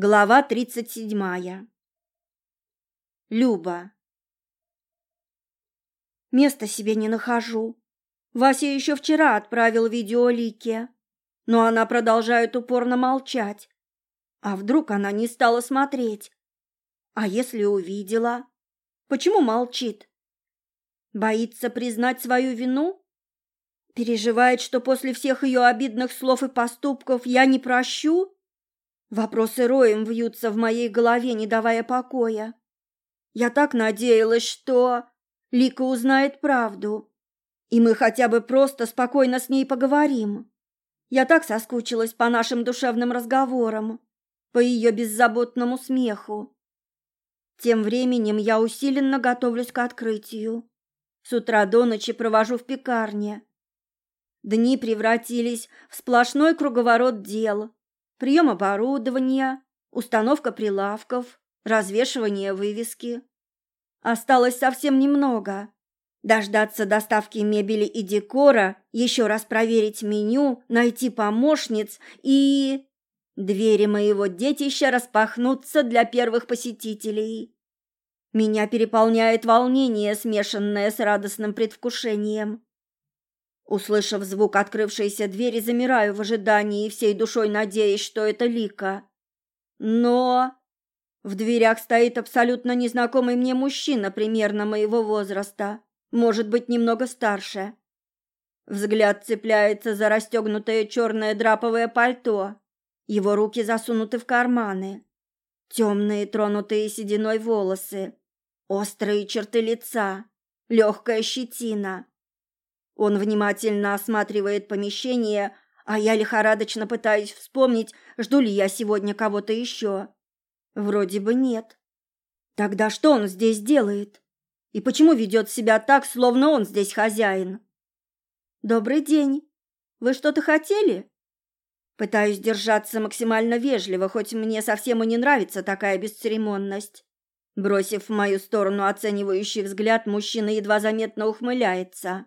Глава тридцать седьмая. Люба. Места себе не нахожу. Вася еще вчера отправил видео Лике, но она продолжает упорно молчать. А вдруг она не стала смотреть? А если увидела? Почему молчит? Боится признать свою вину? Переживает, что после всех ее обидных слов и поступков я не прощу? Вопросы роем вьются в моей голове, не давая покоя. Я так надеялась, что Лика узнает правду, и мы хотя бы просто спокойно с ней поговорим. Я так соскучилась по нашим душевным разговорам, по ее беззаботному смеху. Тем временем я усиленно готовлюсь к открытию. С утра до ночи провожу в пекарне. Дни превратились в сплошной круговорот дел прием оборудования, установка прилавков, развешивание вывески. Осталось совсем немного. Дождаться доставки мебели и декора, еще раз проверить меню, найти помощниц и... Двери моего детища распахнутся для первых посетителей. Меня переполняет волнение, смешанное с радостным предвкушением. Услышав звук открывшейся двери, замираю в ожидании и всей душой надеясь, что это Лика. Но в дверях стоит абсолютно незнакомый мне мужчина примерно моего возраста, может быть, немного старше. Взгляд цепляется за расстегнутое черное драповое пальто. Его руки засунуты в карманы. Темные, тронутые сединой волосы, острые черты лица, легкая щетина. Он внимательно осматривает помещение, а я лихорадочно пытаюсь вспомнить, жду ли я сегодня кого-то еще. Вроде бы нет. Тогда что он здесь делает? И почему ведет себя так, словно он здесь хозяин? Добрый день. Вы что-то хотели? Пытаюсь держаться максимально вежливо, хоть мне совсем и не нравится такая бесцеремонность. Бросив в мою сторону оценивающий взгляд, мужчина едва заметно ухмыляется.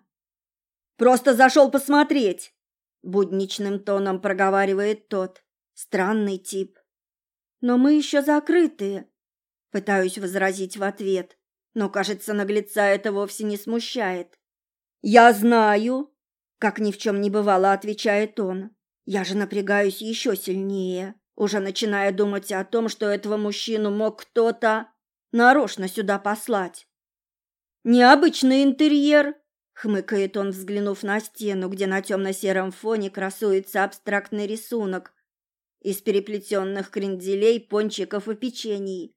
Просто зашел посмотреть, будничным тоном проговаривает тот. Странный тип. Но мы еще закрыты. Пытаюсь возразить в ответ, но, кажется, наглеца это вовсе не смущает. Я знаю, как ни в чем не бывало, отвечает он. Я же напрягаюсь еще сильнее, уже начиная думать о том, что этого мужчину мог кто-то нарочно сюда послать. Необычный интерьер, Хмыкает он, взглянув на стену, где на темно-сером фоне красуется абстрактный рисунок из переплетенных кренделей, пончиков и печений.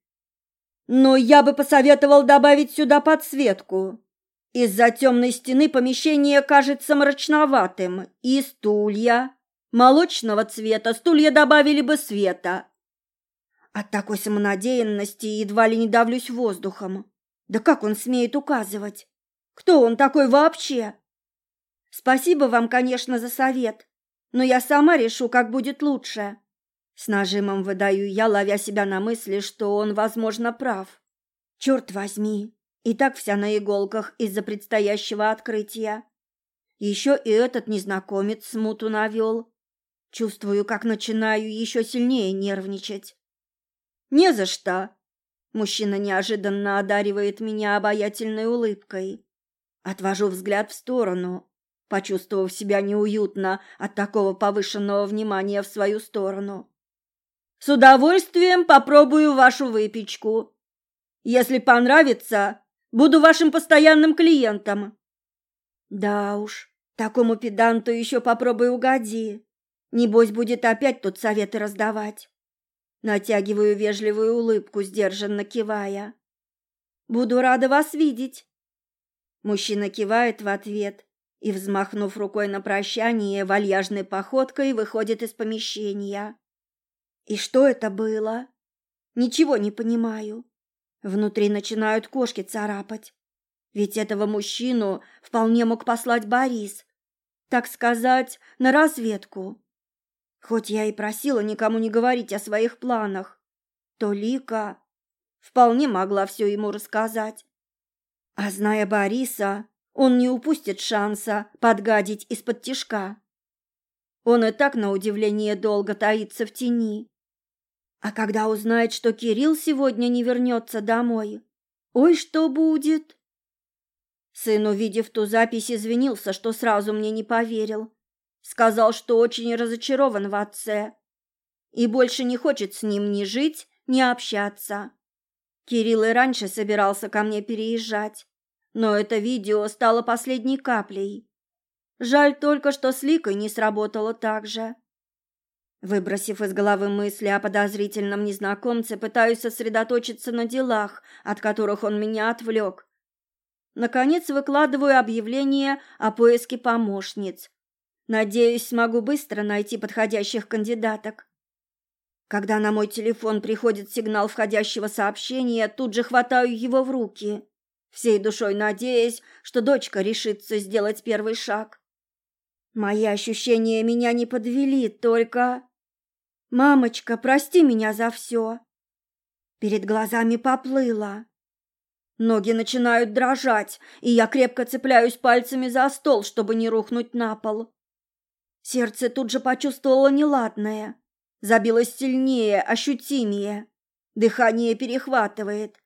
Но я бы посоветовал добавить сюда подсветку. Из-за темной стены помещение кажется мрачноватым, и стулья молочного цвета, стулья добавили бы света. От такой самонадеянности едва ли не давлюсь воздухом. Да как он смеет указывать? Кто он такой вообще? Спасибо вам, конечно, за совет, но я сама решу, как будет лучше. С нажимом выдаю я, ловя себя на мысли, что он, возможно, прав. Черт возьми, и так вся на иголках из-за предстоящего открытия. Еще и этот незнакомец смуту навел. Чувствую, как начинаю еще сильнее нервничать. «Не за что!» Мужчина неожиданно одаривает меня обаятельной улыбкой. Отвожу взгляд в сторону, почувствовав себя неуютно от такого повышенного внимания в свою сторону. С удовольствием попробую вашу выпечку. Если понравится, буду вашим постоянным клиентом. Да уж, такому педанту еще попробуй угоди. Небось, будет опять тут советы раздавать. Натягиваю вежливую улыбку, сдержанно кивая. Буду рада вас видеть. Мужчина кивает в ответ и, взмахнув рукой на прощание, вальяжной походкой выходит из помещения. И что это было? Ничего не понимаю. Внутри начинают кошки царапать. Ведь этого мужчину вполне мог послать Борис, так сказать, на разведку. Хоть я и просила никому не говорить о своих планах, то Лика вполне могла все ему рассказать. А зная Бориса, он не упустит шанса подгадить из-под тишка. Он и так, на удивление, долго таится в тени. А когда узнает, что Кирилл сегодня не вернется домой, ой, что будет? Сын, увидев ту запись, извинился, что сразу мне не поверил. Сказал, что очень разочарован в отце и больше не хочет с ним ни жить, ни общаться. Кирилл и раньше собирался ко мне переезжать, но это видео стало последней каплей. Жаль только, что с Ликой не сработало так же. Выбросив из головы мысли о подозрительном незнакомце, пытаюсь сосредоточиться на делах, от которых он меня отвлек. Наконец выкладываю объявление о поиске помощниц. Надеюсь, смогу быстро найти подходящих кандидаток. Когда на мой телефон приходит сигнал входящего сообщения, тут же хватаю его в руки, всей душой надеясь, что дочка решится сделать первый шаг. Мои ощущения меня не подвели, только... «Мамочка, прости меня за все!» Перед глазами поплыло. Ноги начинают дрожать, и я крепко цепляюсь пальцами за стол, чтобы не рухнуть на пол. Сердце тут же почувствовало неладное. Забилось сильнее, ощутимее. Дыхание перехватывает.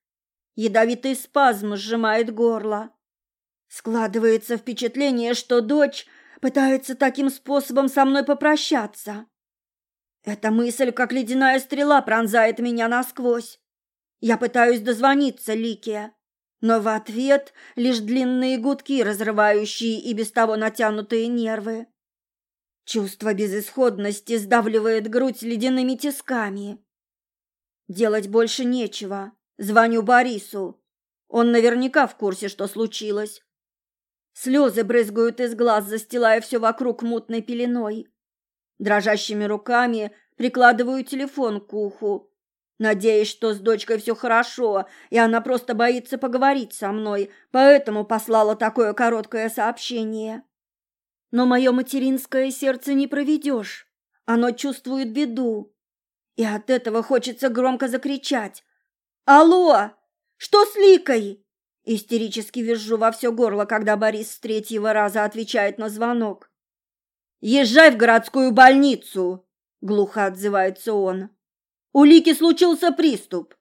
Ядовитый спазм сжимает горло. Складывается впечатление, что дочь пытается таким способом со мной попрощаться. Эта мысль, как ледяная стрела, пронзает меня насквозь. Я пытаюсь дозвониться Лике, но в ответ лишь длинные гудки, разрывающие и без того натянутые нервы. Чувство безысходности сдавливает грудь ледяными тисками. Делать больше нечего. Звоню Борису. Он наверняка в курсе, что случилось. Слезы брызгают из глаз, застилая все вокруг мутной пеленой. Дрожащими руками прикладываю телефон к уху, надеясь, что с дочкой все хорошо, и она просто боится поговорить со мной, поэтому послала такое короткое сообщение. Но мое материнское сердце не проведешь. Оно чувствует беду. И от этого хочется громко закричать. «Алло! Что с Ликой?» Истерически визжу во все горло, когда Борис с третьего раза отвечает на звонок. «Езжай в городскую больницу!» — глухо отзывается он. «У Лики случился приступ.